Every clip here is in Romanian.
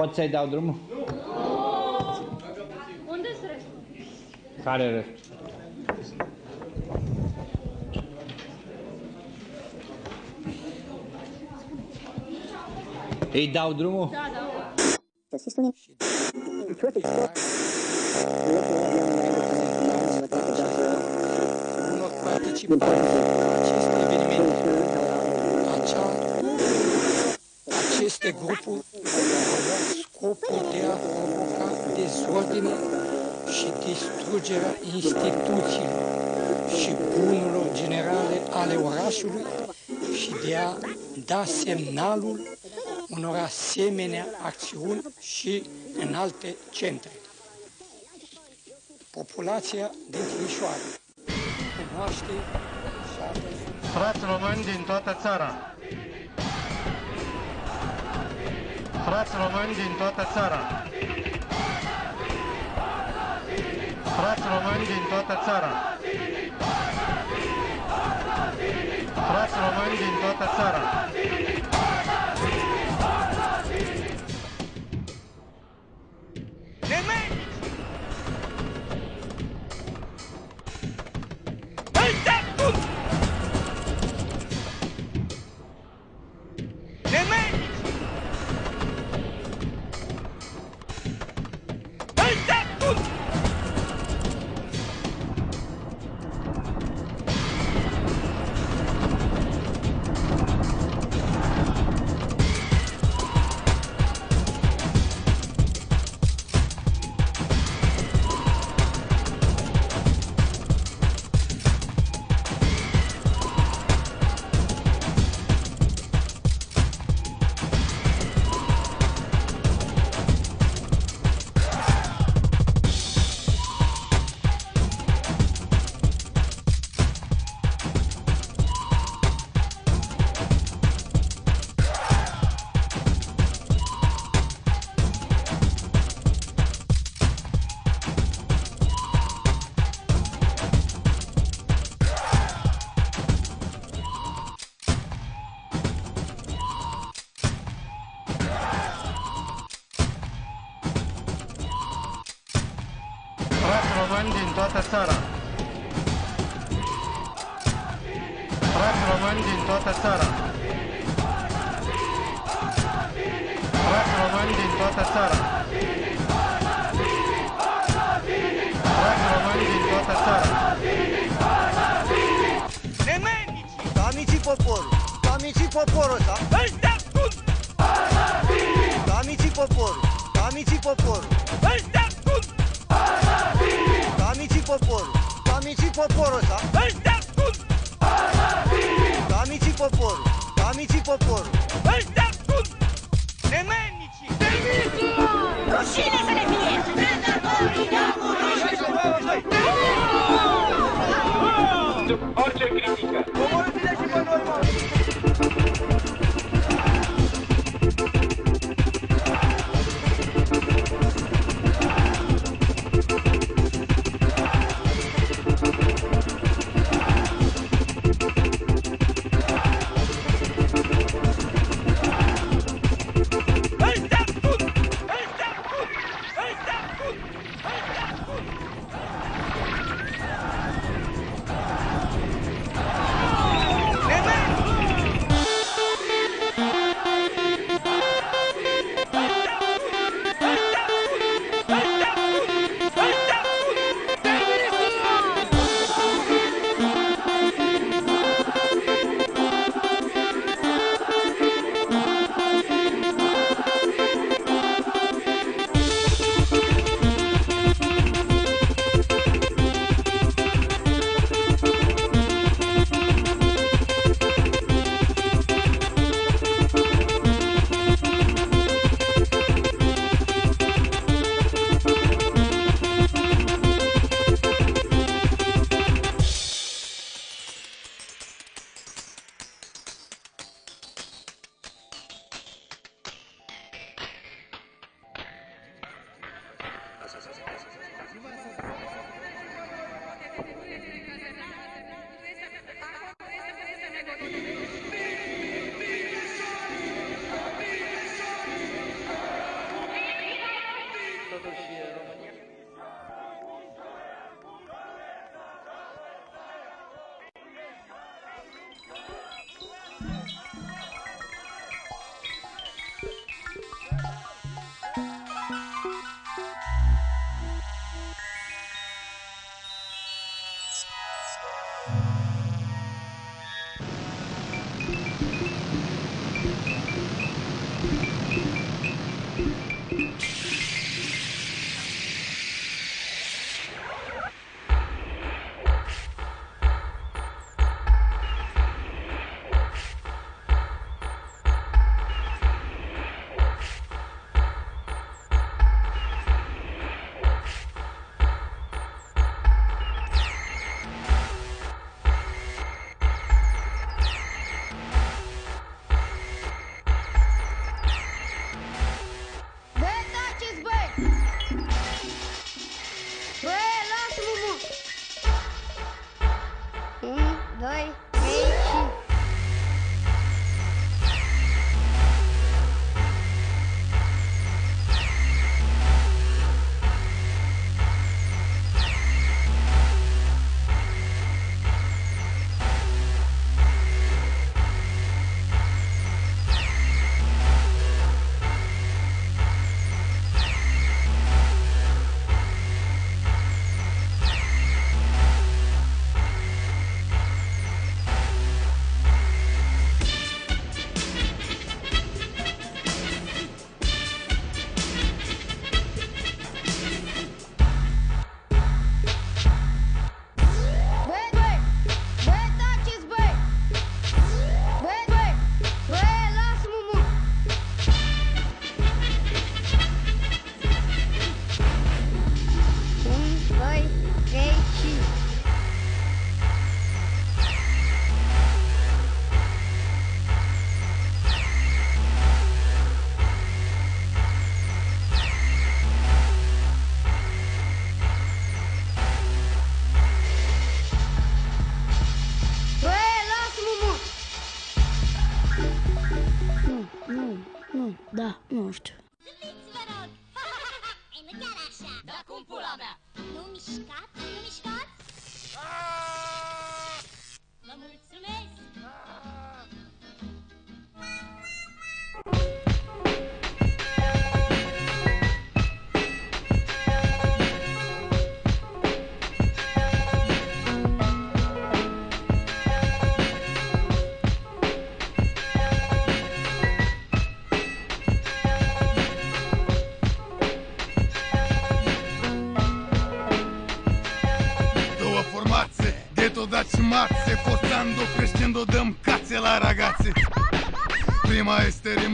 Pot să-i dau drumul? Unde sunt restul? Care rest? Îi dau drumul? Da, da. The system in perfect score. unor participanți la acest eveniment. Acea, aceste grupuri aveau scopul de a provoca dezordine și distrugerea instituțiilor și bunurilor generale ale orașului și de a da semnalul unor asemenea acțiuni și în alte centre. Populația din Timișoara cunoaște și a văzut Frați români din toată țara. Frați români din toată țara. Frați români din toată țara. Frați români din toată țara.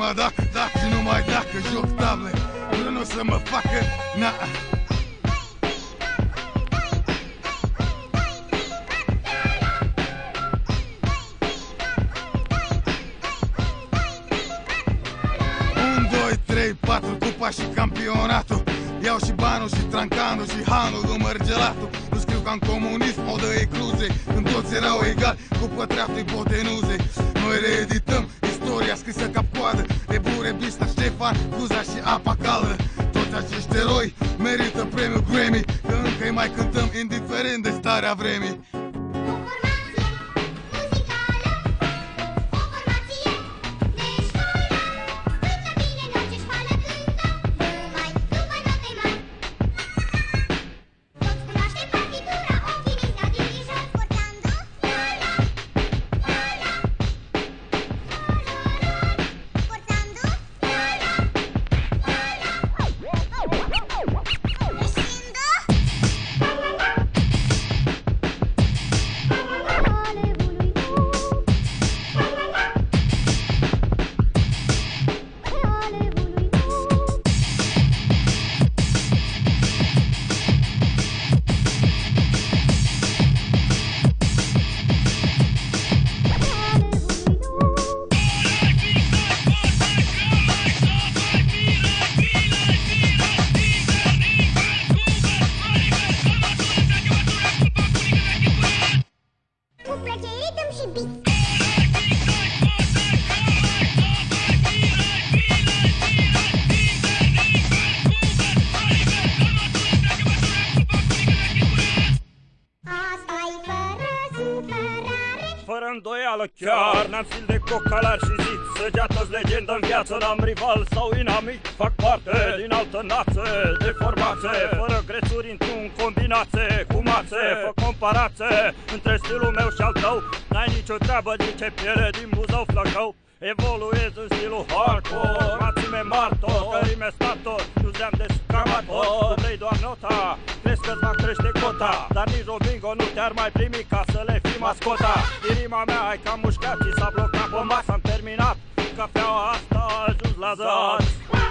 Este rima dacă, dacă și numai dacă joc table Nu nu o să mă facă, na N-am stil de cocalar și zid Săgeată-ți legendă în viață N-am rival sau inamic. Fac parte din altă nață De formație Fără grețuri într-un combinație Cu mațe Fă comparație Între stilul meu și al tău. N-ai nicio treabă din ce piele Din buzău flăcău Evoluez în stilul hardcore Maxime martor, că rime stator Nu zeam de scamator Tu vrei doar nota Crezi că-ți va crește cota Dar nici o bingo nu te-ar mai primi Ca să le fii mascota Inima mea ai cam mușcat Și s-a blocat pe masă Am terminat Cafeaua asta a ajuns la zad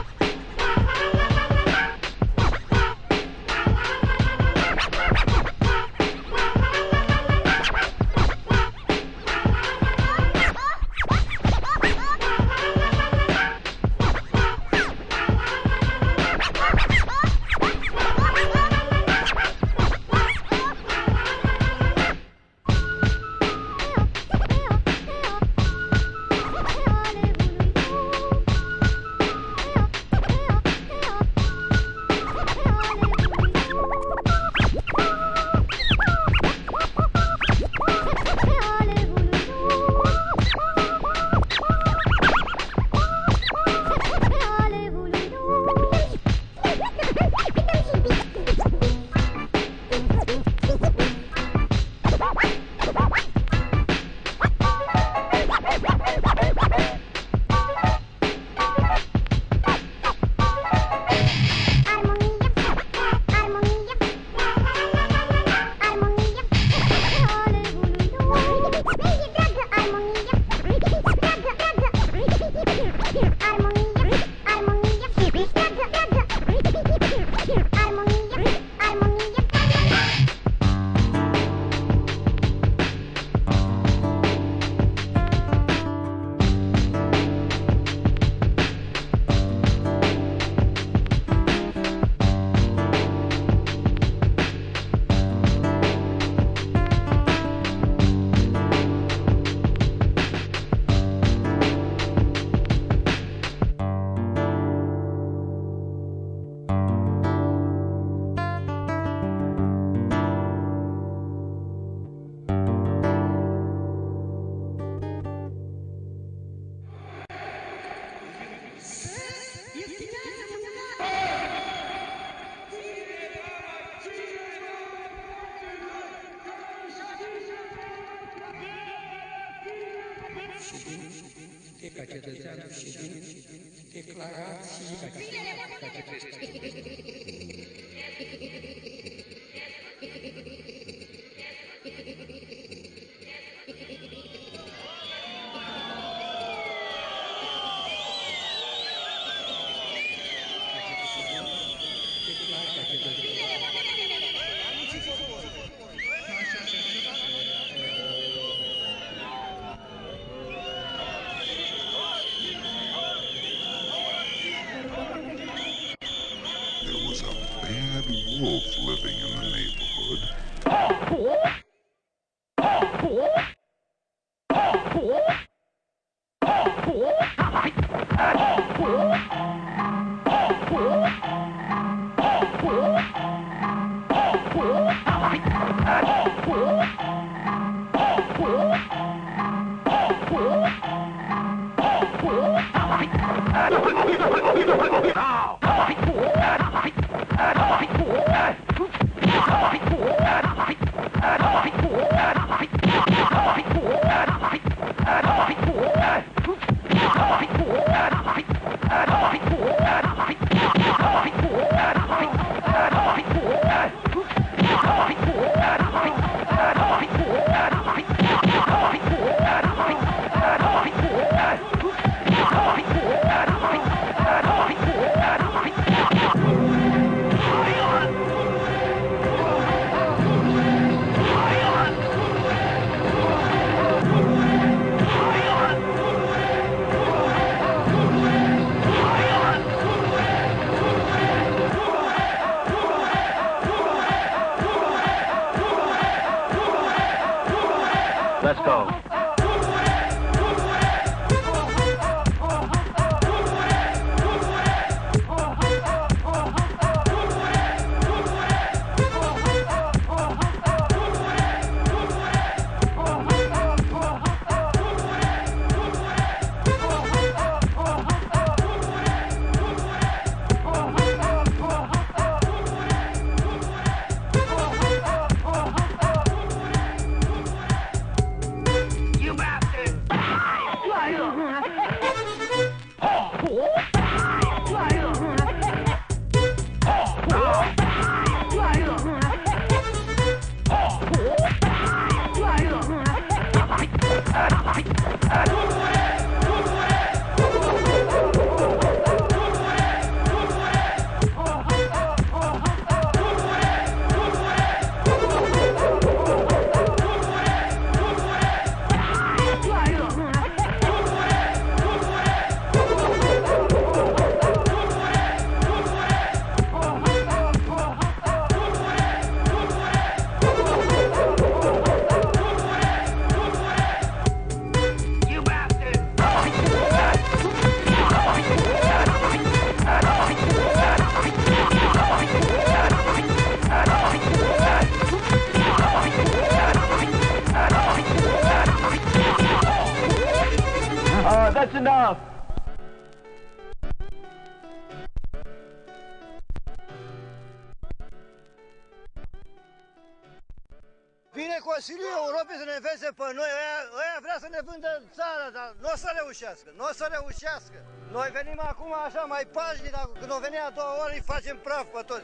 așa mai pașnic, dar când o venea a doua oră îi facem praf pe toți.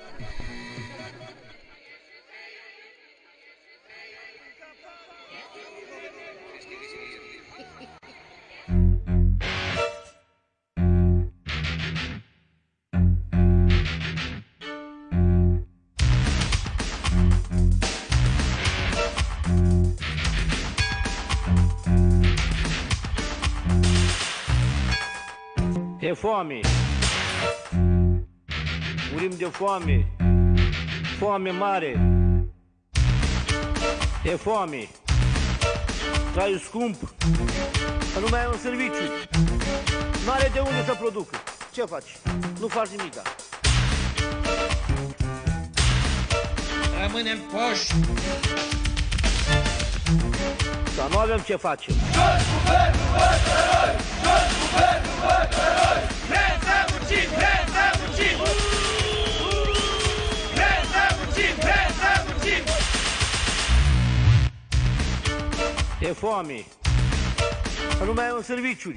E foame. Murim de foame. Foame mare. E foame. Traiul scump. Nu mai ai un serviciu. Nu are de unde să producă. Ce faci? Nu faci nimic. Rămânem poși. Dar nu avem ce facem. E foame. Că nu mai ai un serviciu.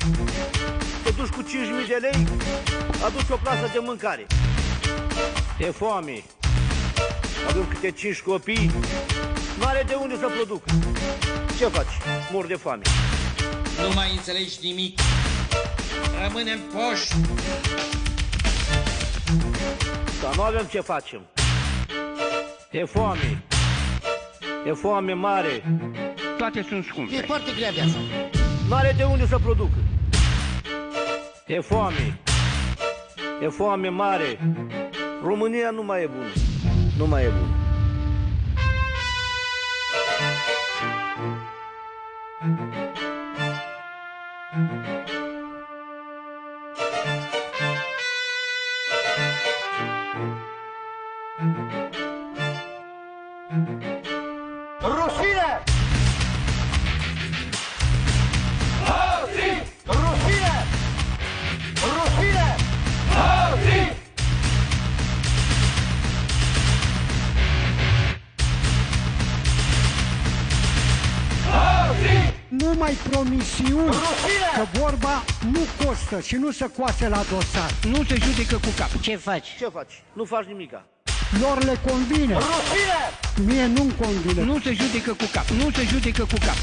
Te duci cu 5.000 de lei, aduci o plasă de mâncare. E foame. Avem câte 5 copii, nu are de unde să producă. Ce faci? Mor de foame. Nu mai înțelegi nimic. Rămânem poși. Dar nu avem ce facem. E foame. E foame mare. Toate sunt scumpe. E foarte grea viața. Nu are de unde să producă. E foame. E foame mare. România nu mai e bună. Nu mai e bună. Costă și nu se coase la dosar. Nu se judecă cu cap. Ce faci? Ce faci? Nu faci nimica. Lor le convine. Rușine! Mie nu-mi convine. Nu se judecă cu cap. Nu se judecă cu cap.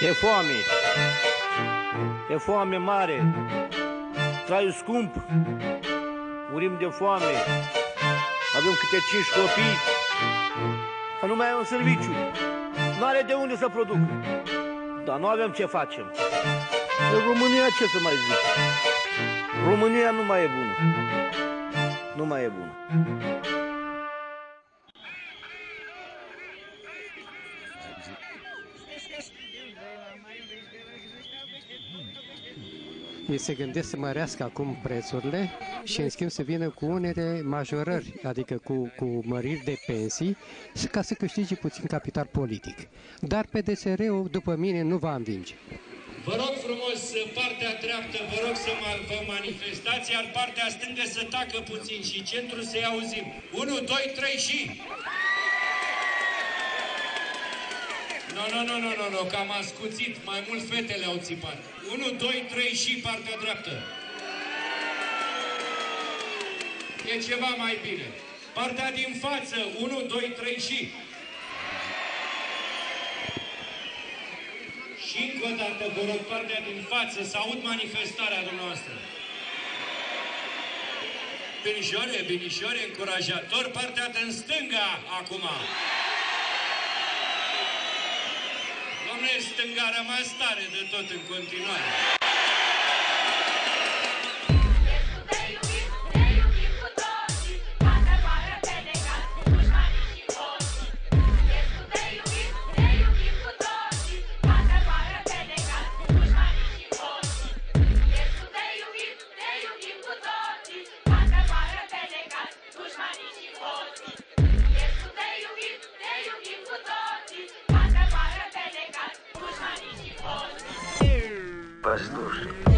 E foame. E foame mare. Traiul scump. Murim de foame. Avem câte cinci copii. Că nu mai ai un serviciu. Nu are de unde să producă. Dar nu avem ce facem. În România ce să mai zic? România nu mai e bună. Nu mai e bună. Ei se gândesc să mărească acum prețurile și în schimb să vină cu unele majorări, adică cu, cu măriri de pensii, și ca să câștige puțin capital politic. Dar PDSR-ul, după mine, nu va învinge. Vă rog frumos, partea dreaptă, vă rog să mă, vă manifestați, iar partea stângă să tacă puțin și centru să-i auzim. 1, 2, 3 și... Nu, nu, nu, nu, nu, nu, că am ascuțit, mai mult fetele au țipat. 1, 2, 3 și partea dreaptă. E ceva mai bine. Partea din față, 1, 2, 3 și... Și încă o dată, vă rog, partea din față, să aud manifestarea dumneavoastră. Binișoare, binișoare, încurajator, partea din stânga, acum. Domnule, stânga a rămas tare de tot în continuare. воздушный.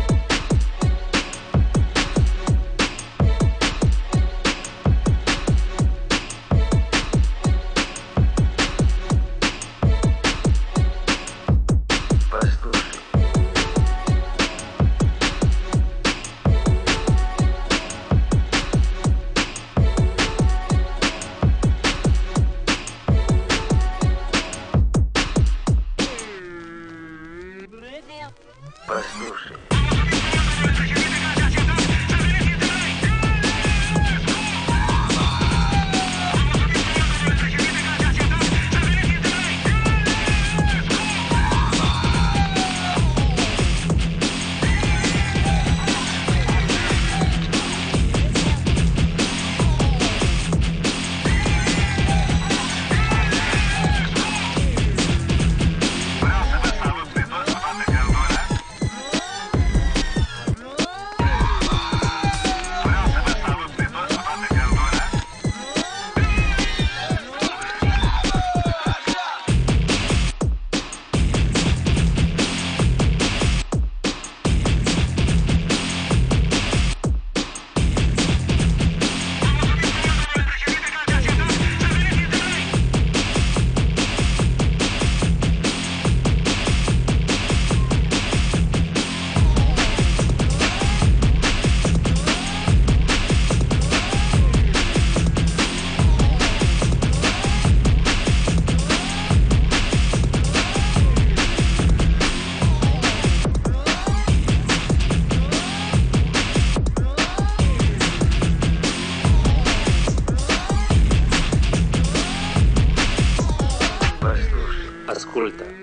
Ascultă. Jos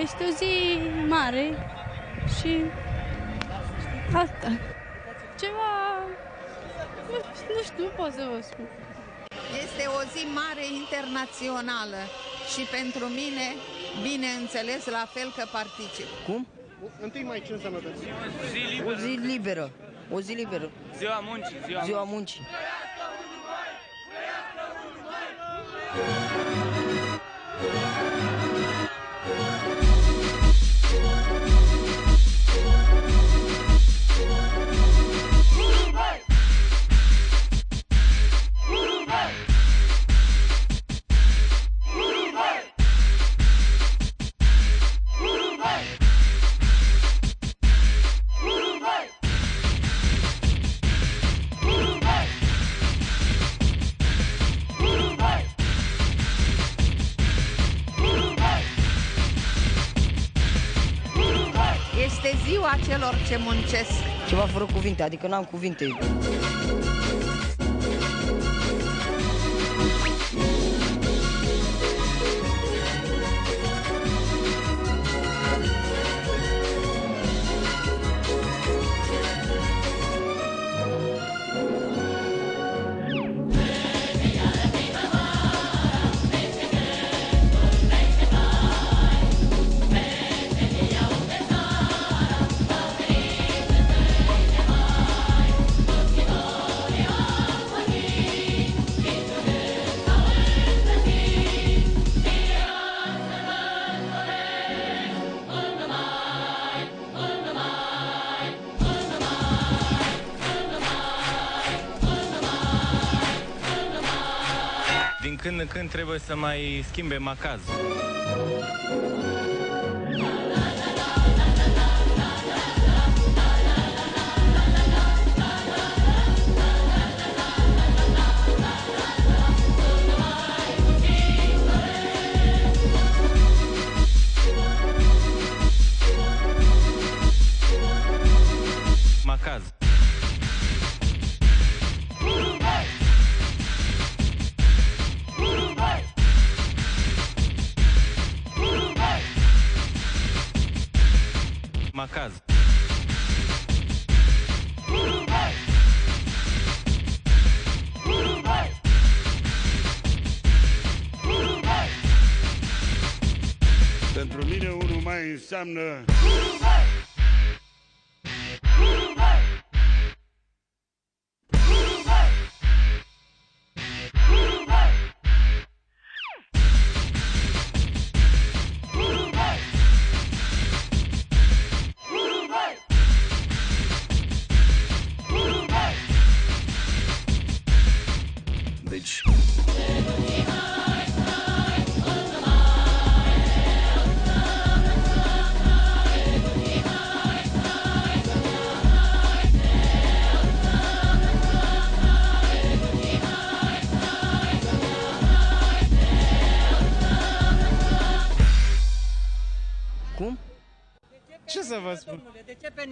Este o zi mare și asta. Ceva... Nu, nu știu, nu pot să vă spun. Este o zi mare internațională și pentru mine, bineînțeles, la fel că particip. Cum? Întâi mai ce înseamnă pentru O zi liberă. O zi liberă. Ziua muncii, ziua, Ziua muncii. Este ce muncesc. Ceva fără cuvinte, adică n-am cuvinte. Când în când trebuie să mai schimbe macazul. Pentru mine unul mai înseamnă Deci...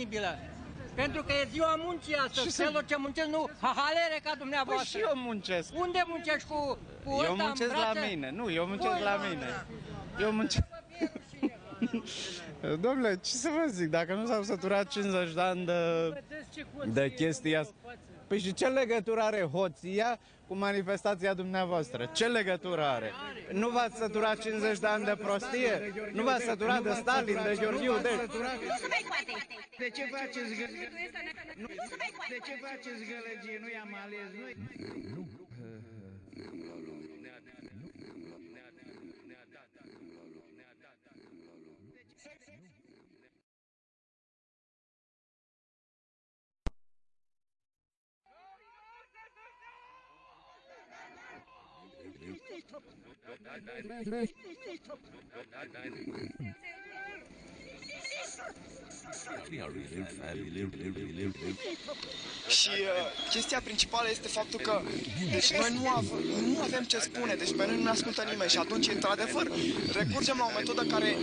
de ce penibilă? Pentru că e ziua muncii astăzi, Ce să- celor ce muncesc, nu hahalere ca dumneavoastră. Păi și eu muncesc. Unde muncești cu, cu Eu ăsta în muncesc la brațe? mine, nu, eu muncesc Voi, la doamne. mine. Eu muncesc... Domnule, ce să vă zic, dacă nu s-au săturat 50 de ani de, de chestia asta... Păi și ce legătură are hoția cu manifestația dumneavoastră? Ce legătură are? Nu v-ați săturat 50 de ani de prostie? Nu v-ați săturat de Stalin, de Gheorghiu, de... De ce faceți gălăgie? De ce faceți gălăgie? Nu i-am ales noi. Și uh, chestia principală este faptul că deci noi nu, av- nu avem ce spune, deci pe noi nu ne ascultă nimeni și atunci, într-adevăr, recurgem la o metodă care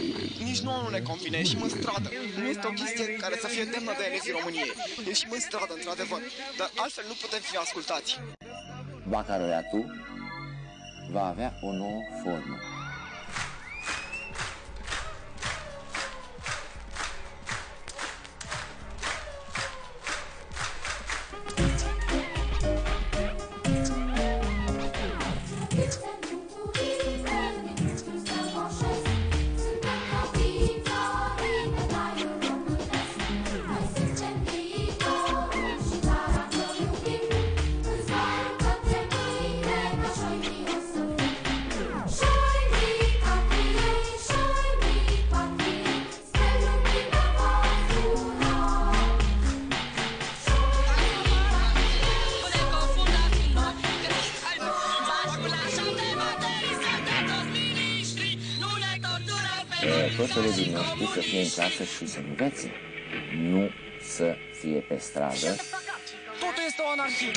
nici nouă nu ne convine, ieșim în stradă. Nu este o chestie care să fie demnă de elevii României. Ieșim în stradă, într-adevăr, dar altfel nu putem fi ascultați. Bacalaureatul va avea o nouă formă. Și să învețe, nu să fie pe stradă. Totul este o anarhie.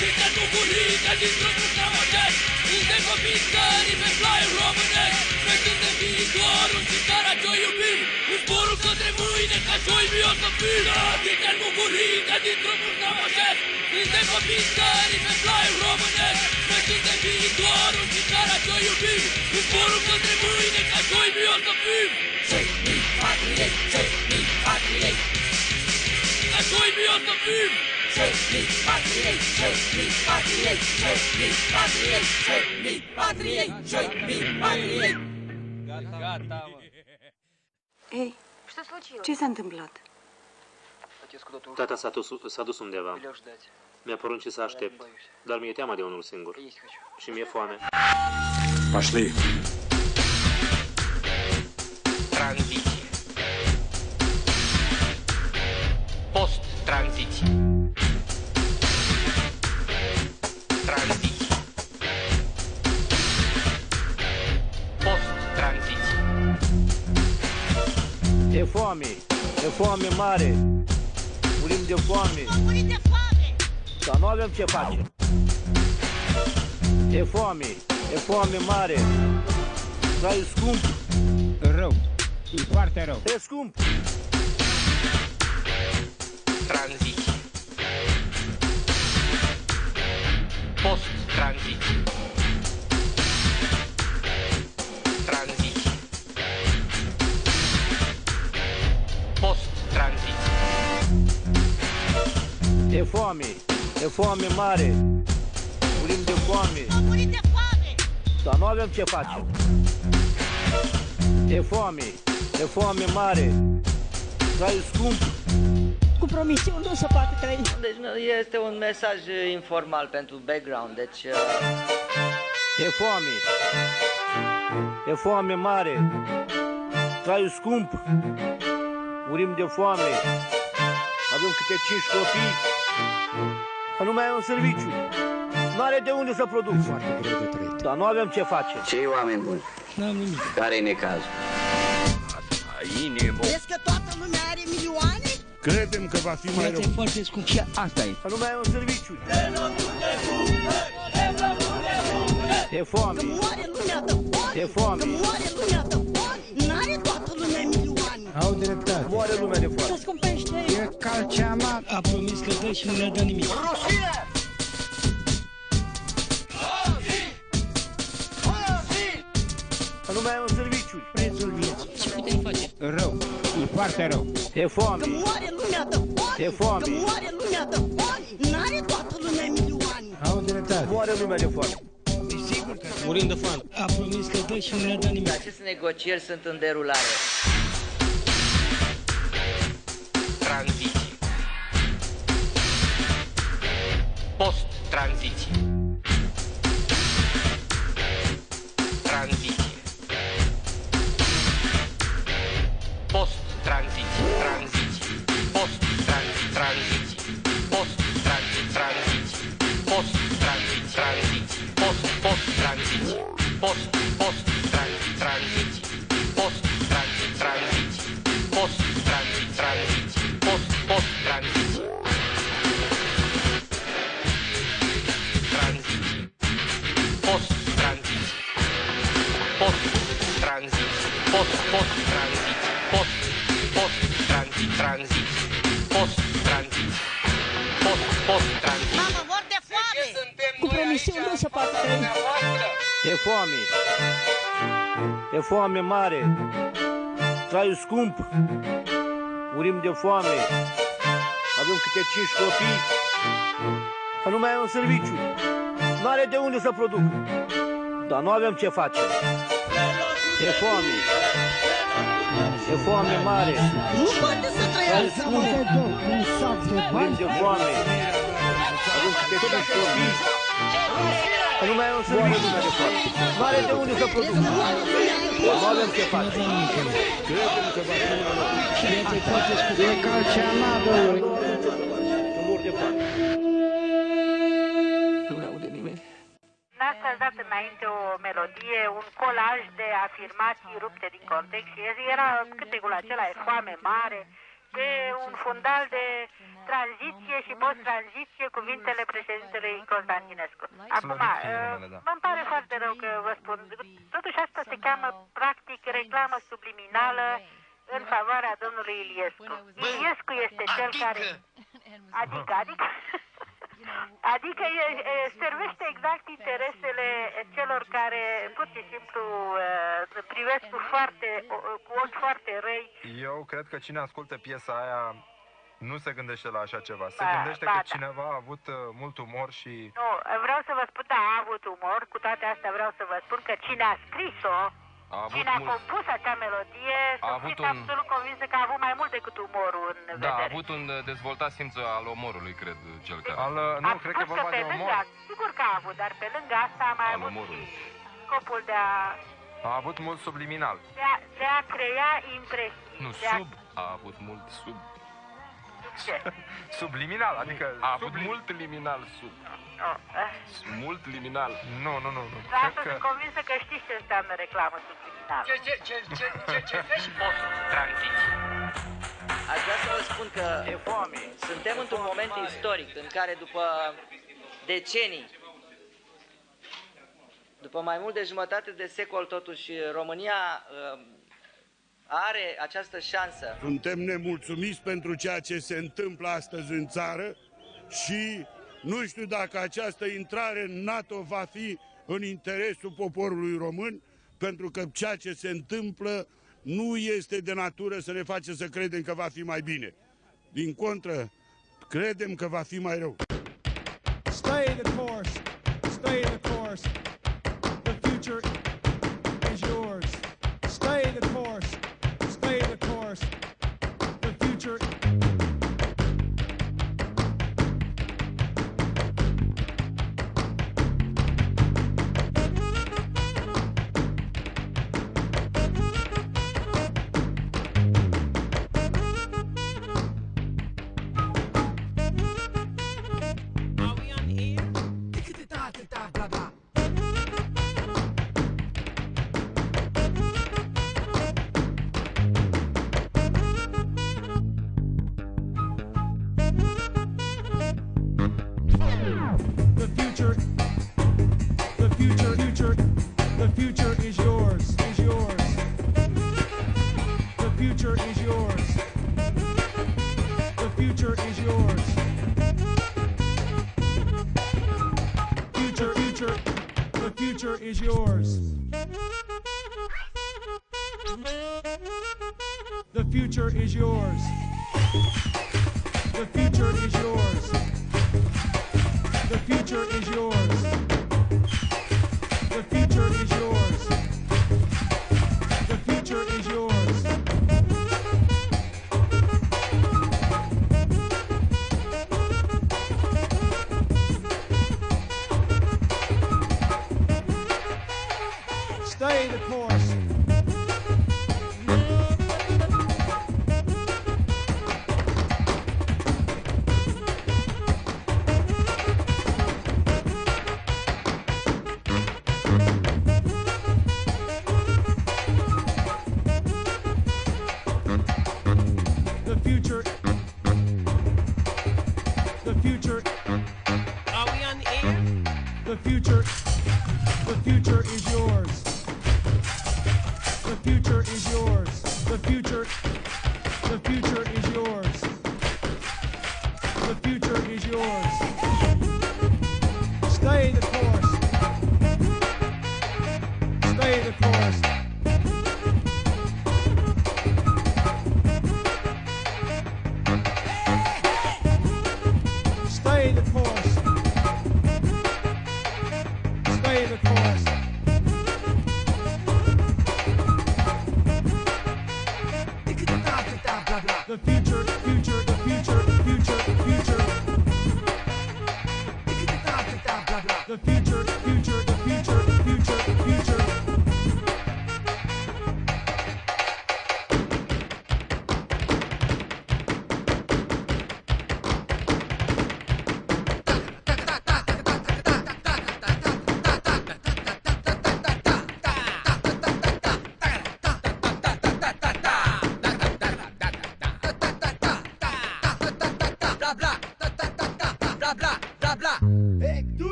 Dinte cu bunică din drumul strămoșesc Suntem copii cării pe flyer românesc Noi suntem viitorul și care ce-o iubim Cu zborul către mâine ca ce-o o să fim Dinte cu bunică din drumul strămoșesc Suntem copii cării pe flyer românesc Noi suntem viitorul și care ce-o iubim. Cu zborul către mâine ca ce-o o să fim. Take me, patrie, take me, patrie Ca ce-o o să fim. Take me, patrie, take me, patrie, take me, patrie, take me, patrie, take me, patrie. Gata, mă. Ei, ce s-a întâmplat? Tata s-a dus, s-a dus undeva. Mi-a poruncit să aștept, dar mi-e teamă de unul singur. Și mi-e foame. Пошли. Tranziție. Post-tranziție. Tranziție. Post-tranziție. E foame, e foame mare. Murim de foame. Dar nu avem ce face. E foame, e foame mare. Trai scump. Rău. E foarte rău. E scump. Tranziție. Post-tranziție. Tranziție. E foame, e foame mare. Murim de foame. Dar nu avem ce face. E foame, e foame mare. Trai scump. Cu promisiuni nu se poate trăi. Deci nu, este un mesaj uh, informal pentru background, deci... Uh... E foame. E foame mare. Traiul scump. Murim de foame. Avem câte cinci copii. Că nu mai e un serviciu. Nu are de unde să produc. Dar nu avem ce face. Cei oameni buni? N-am nimic. Care-i necazul? Vezi că toată lumea are milioane? Credem că va fi mai rău. foarte scump. Și asta e. Că nu mai e un serviciu. E foame. Că moare lumea de foame. E foame. Că moare lumea de foame. N-are toată lumea milioane. Au dreptate. Moare lumea de foame. Se scumpește. E calceama. A promis că dă și nu ne dă nimic. Nu mai ai un serviciu. Prețul vieții. Ce putem face? Rău. E foarte rău. E foame. Că moare lumea de foame. E foame. Că moare lumea de foame. N-are toată lumea milioane. Au dreptate. Moare lumea de foame. Murim de foame. A promis că dă și nu ne-a dat nimic. Aceste negocieri sunt în derulare. Tranziție. Post-tranziție. Tranziție. E foame. E foame mare. Traiul scump. Murim de foame. Avem câte cinci copii. Dar nu mai ai un serviciu. Nu are de unde să produc. Dar nu avem ce face. E foame. E foame mare. Nu poate să trăiască, mă. Un sac de Murim bani. de foame. Avem câte cinci copii. Dar nu mai ai un serviciu de foame. Nu are de unde să produc. Dar nu avem ce face. Credem că va fi E calceana, domnule. mor de foame. N-ați dat înainte o melodie, un colaj de afirmații rupte din context și era cântecul acela, e foame mare, pe un fundal de tranziție și post-tranziție cuvintele președintelui Constantinescu. Acum, uh, îmi pare foarte rău că vă spun, totuși asta se cheamă practic reclamă subliminală în favoarea domnului Iliescu. Iliescu este cel care... Adică, adică... Adică e, e, servește exact interesele celor care pur și simplu e, privesc cu, foarte, o- cu ochi foarte răi. Eu cred că cine ascultă piesa aia nu se gândește la așa ceva. Se Ba, gândește ba, că da. cineva a avut uh, mult umor și... Nu, vreau să vă spun, da, a avut umor, cu toate astea vreau să vă spun că cine a scris-o, A avut cine a mult. compus acea melodie, A să avut fiți un- absolut convinsă că a avut mai mult decât umorul în Da, a vedere. avut un uh, dezvoltat simț al omorului, cred, cel care... Al, a spus că pe lângă, sigur că a avut, dar pe lângă asta a mai Al avut omorului. și scopul de a, A avut mult subliminal. de a, de a crea impresii. Nu, de a, sub. A avut mult sub. ce? Subliminal, adică... A avut mult liminal sub. Oh, eh. Mult liminal. Nu, nu, nu. nu. Dar asta sunt convinsă că știți ce înseamnă reclamă subliminală. Ce, ce, ce, ce, ce, ce faci? Post-tranziție. Aș vrea să vă spun că suntem într-un moment istoric în care după decenii, după mai mult de jumătate de secol totuși, România uh, are această șansă Suntem nemulțumiți pentru ceea ce se întâmplă astăzi în țară și nu știu dacă această intrare în NATO va fi în interesul poporului român, pentru că ceea ce se întâmplă nu este de natură să ne face să credem că va fi mai bine. Din contră, credem că va fi mai rău. Stay the course. Stay the course.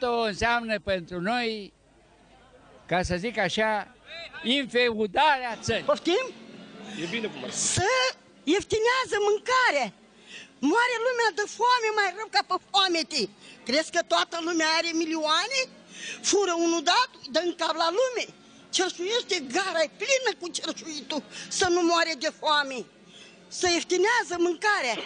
NATO înseamnă pentru noi, ca să zic așa, infeudarea țării. Poftim? E bine cum Să ieftinează mâncare. Moare lumea de foame mai rău ca pe foamete. Crezi că toată lumea are milioane? Fură unul dat, dă în cap la lume. Cerșuiește gara, e plină cu cerșuitul, să nu moare de foame. Să ieftinează mâncarea.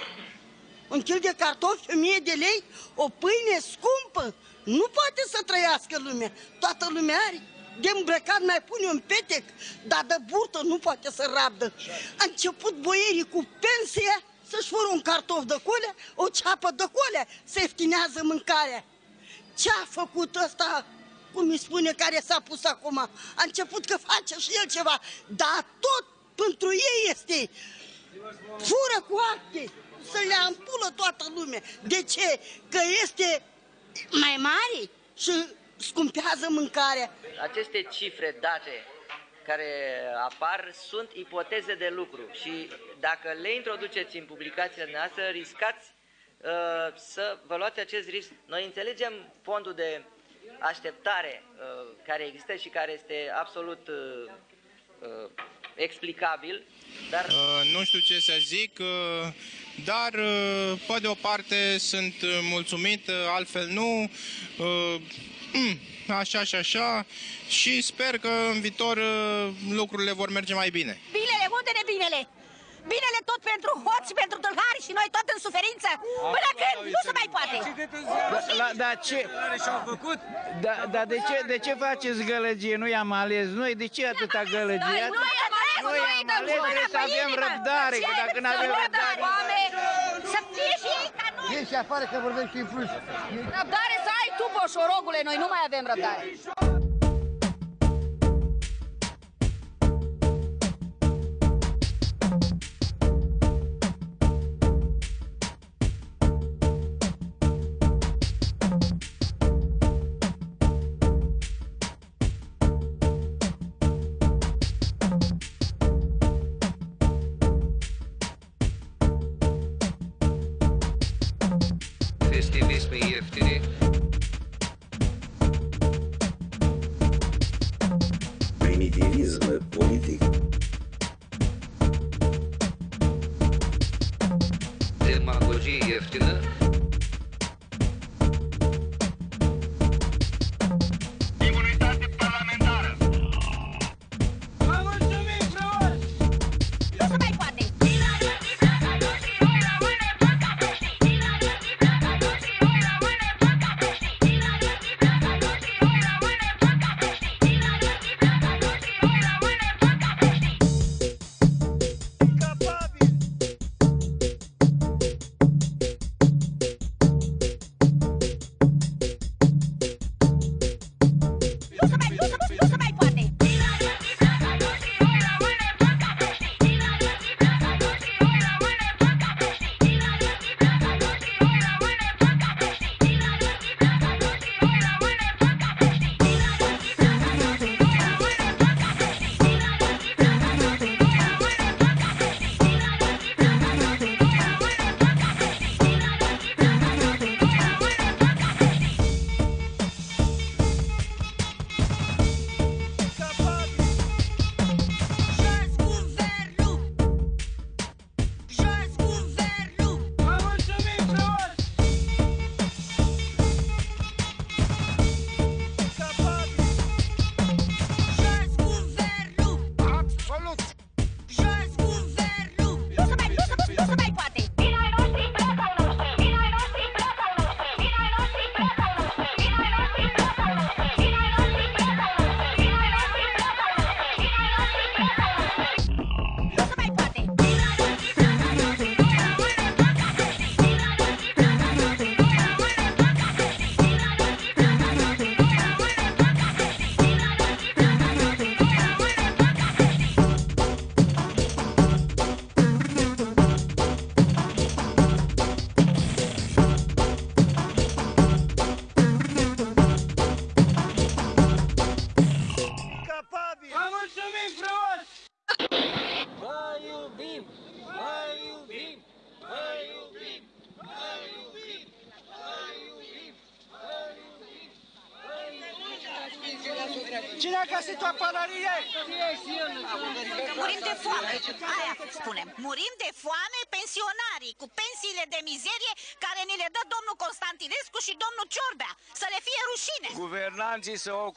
Un kil de cartofi, o mie de lei, o pâine scumpă. Nu poate să trăiască lumea. Toată lumea are. De îmbrăcat mai pune un petec, dar de burtă nu poate să rabdă. A început boierii cu pensia să-și fură un cartof de colea, o ceapă de colea, să ieftinează mâncarea. Ce a făcut ăsta, cum îi spune, care s-a pus acum? A început că face și el ceva, dar tot pentru ei este fură cu acte, să le ampulă toată lumea. De ce? Că este mai mare și scumpează mâncarea. Aceste cifre date care apar sunt ipoteze de lucru și dacă le introduceți în publicațiile noastre, riscați uh, să vă luați acest risc. Noi înțelegem fondul de așteptare uh, care există și care este absolut uh, uh, explicabil, dar Uh, nu știu ce să zic, uh, dar uh, pe de o parte sunt uh, mulțumit, uh, altfel nu. Uh, mm, Așa și așa și sper că în viitor uh, lucrurile vor merge mai bine. Binele, unde ne binele? Binele tot pentru hoți, pentru tâlhari și noi tot în suferință? Până când? Nu se mai poate! Da, la, da, ce? Da, da, de ce, de ce faceți gălăgie? Nu i-am ales noi, de ce atâta gălăgie? Noi, noi am ales, Noi noi am dăm ales, mâna trebuie să pe avem inimă. răbdare, că Ce dacă să nu avem răbdare, răbdare- oameni, Să fie și ei ca noi! ieși afară că vorbești în plus. Răbdare să ai tu, boșorogule, noi nu mai avem răbdare.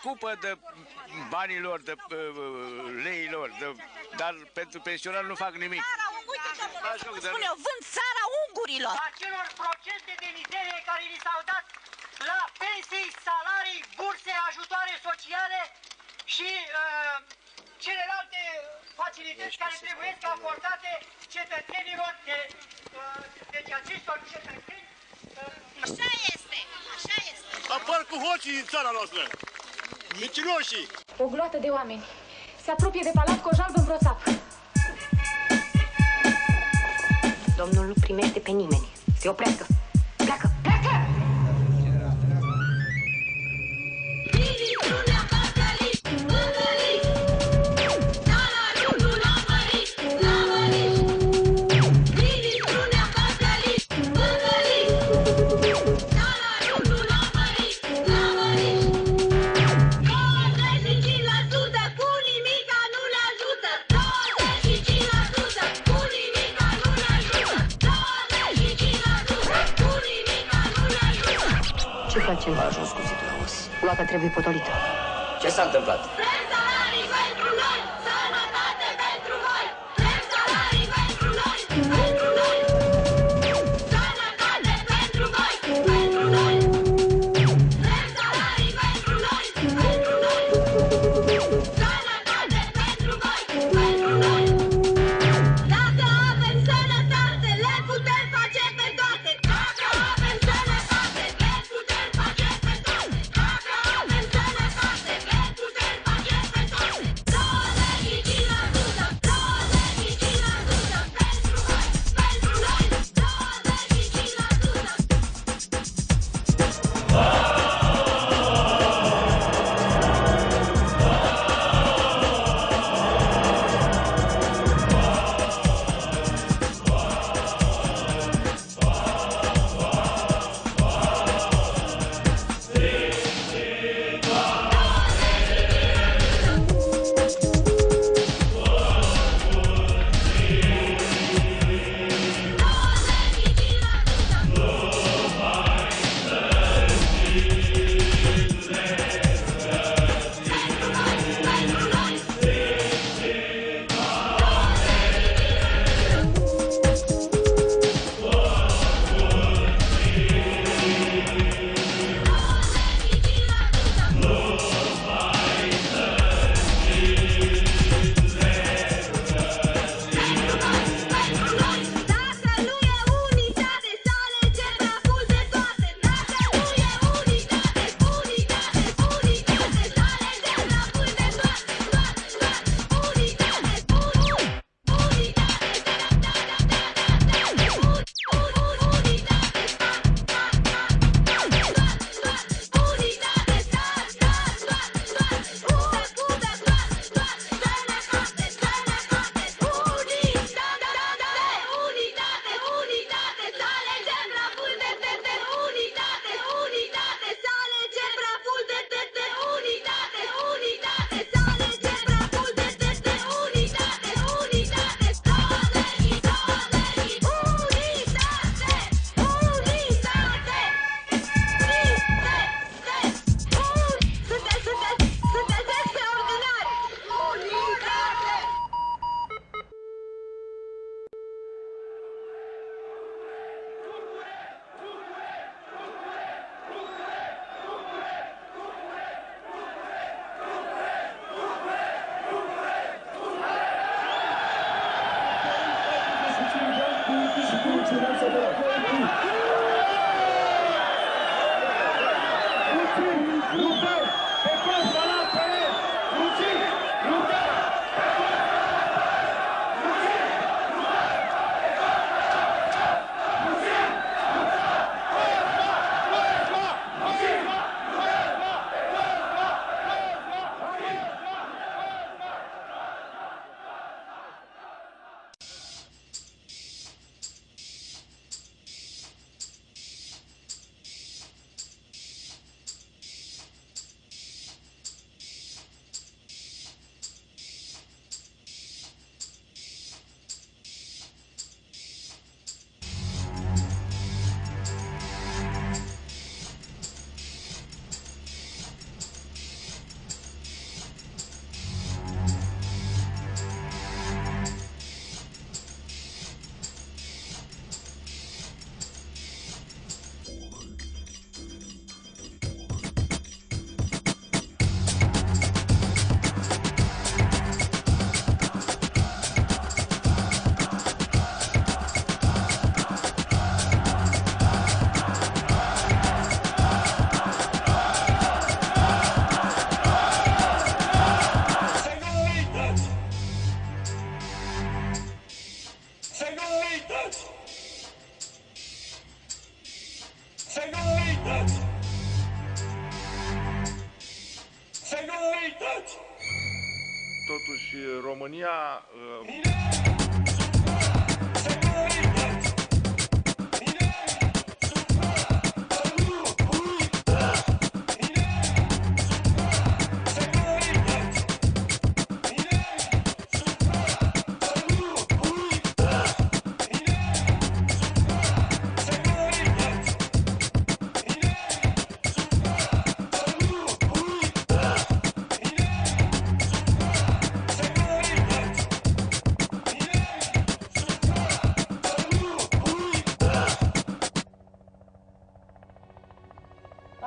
Ocupă de banilor, de uh, leilor, de, dar pentru pensionari nu fac nimic. Uite că spune eu, vând țara ungurilor. acelor procente de mizerie care li s-au dat la pensii, salarii, burse, ajutoare sociale și uh, celelalte facilități care trebuie să acordate cetățenilor de, uh, deci acestor cetățeni uh, Așa este, așa este. Apar cu hoții din țara noastră. Mincinoșii. O gloată de oameni se apropie de palat cu o jalbă în broțap. Domnul nu primește pe nimeni. Se oprească. Gloata trebuie potolită. Ce s-a întâmplat?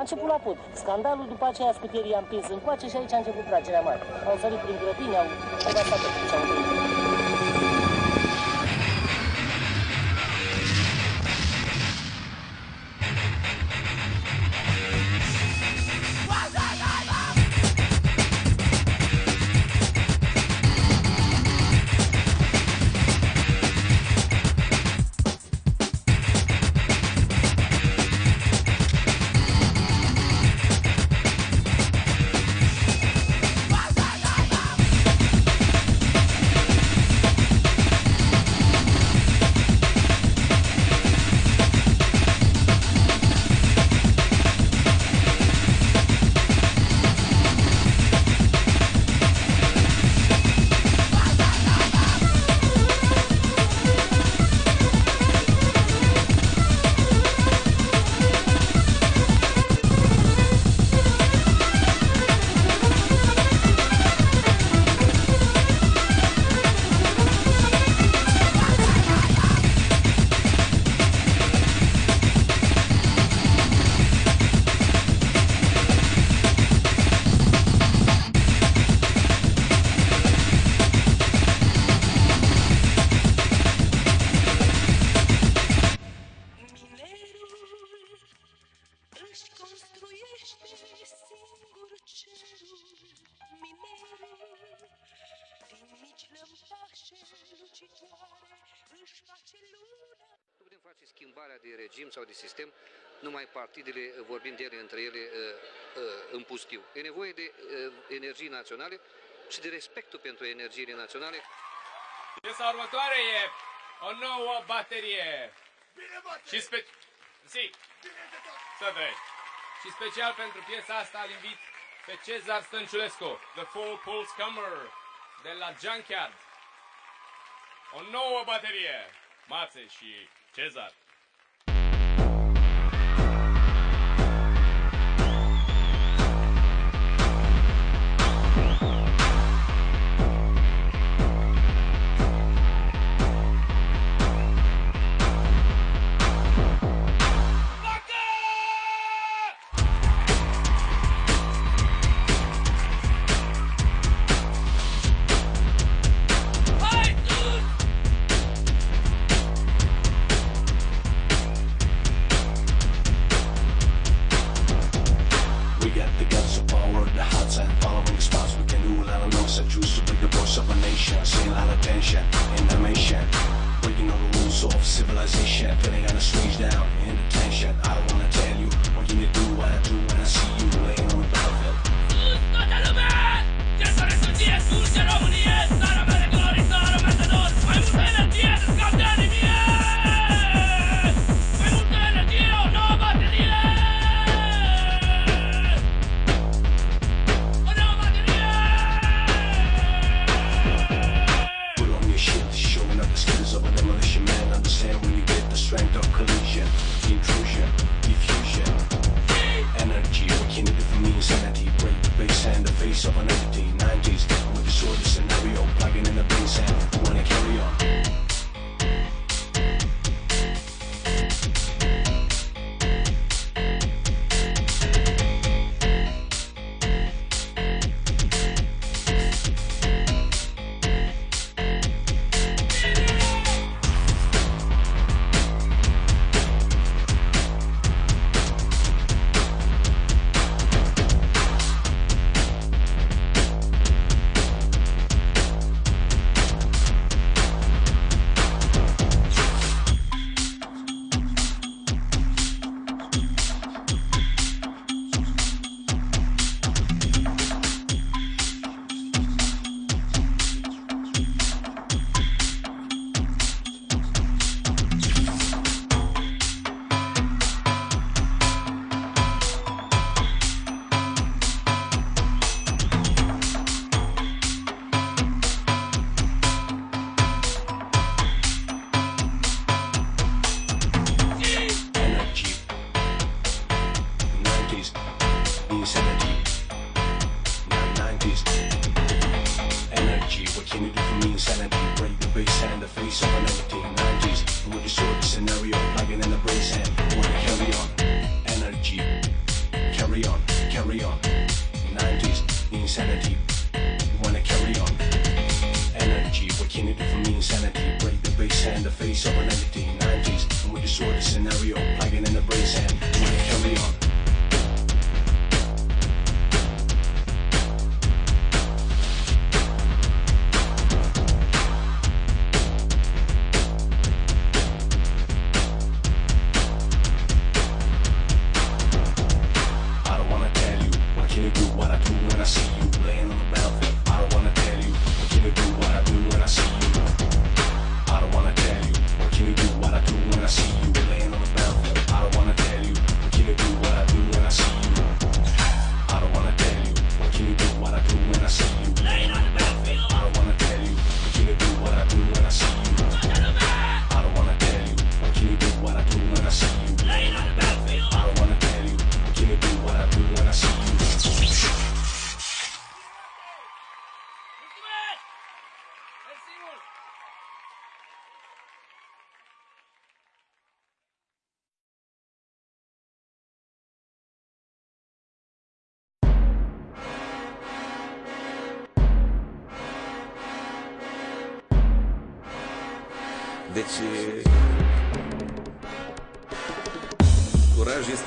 Început la pod. Scandalul, după aceea scuterii i-a împins încoace și aici a început tragerea mare. Au sărit prin grădini, au devastat tot ce au regim sau de sistem numai partidele vorbind de ele între ele uh, uh, în pustiu. E nevoie de uh, energii naționale și de respectul pentru energiile naționale. Piesa următoare e o nouă baterie. Și spe... Si. Să treci. Și special pentru piesa asta îl invit pe Cezar Stănciulescu, The Full Pulse Comer, de la Junkyard. O nouă baterie. Mațe și Cezar.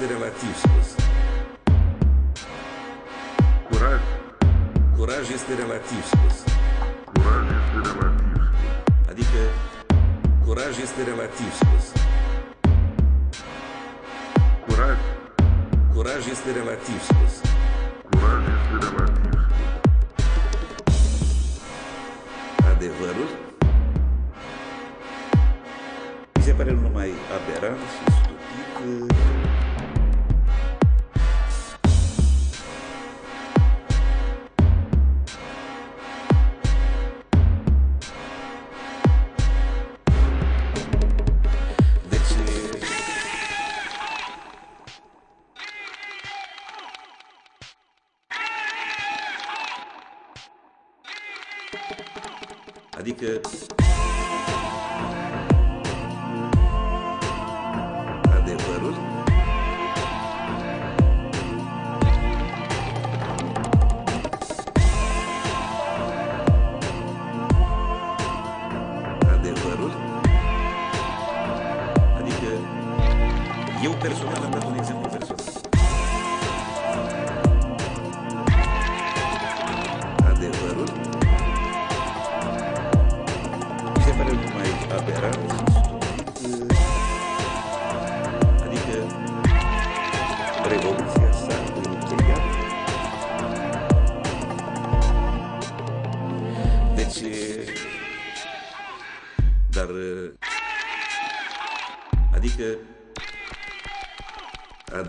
este relativ spus. Curaj. Curaj este relativ spus. Curaj este relativ spus. Adică, curaj este relativ spus. Curaj. Curaj este relativ spus. Adică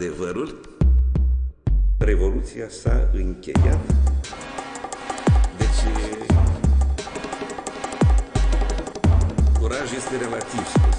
adevărul, Revoluția s-a încheiat. Deci, curaj este relativ.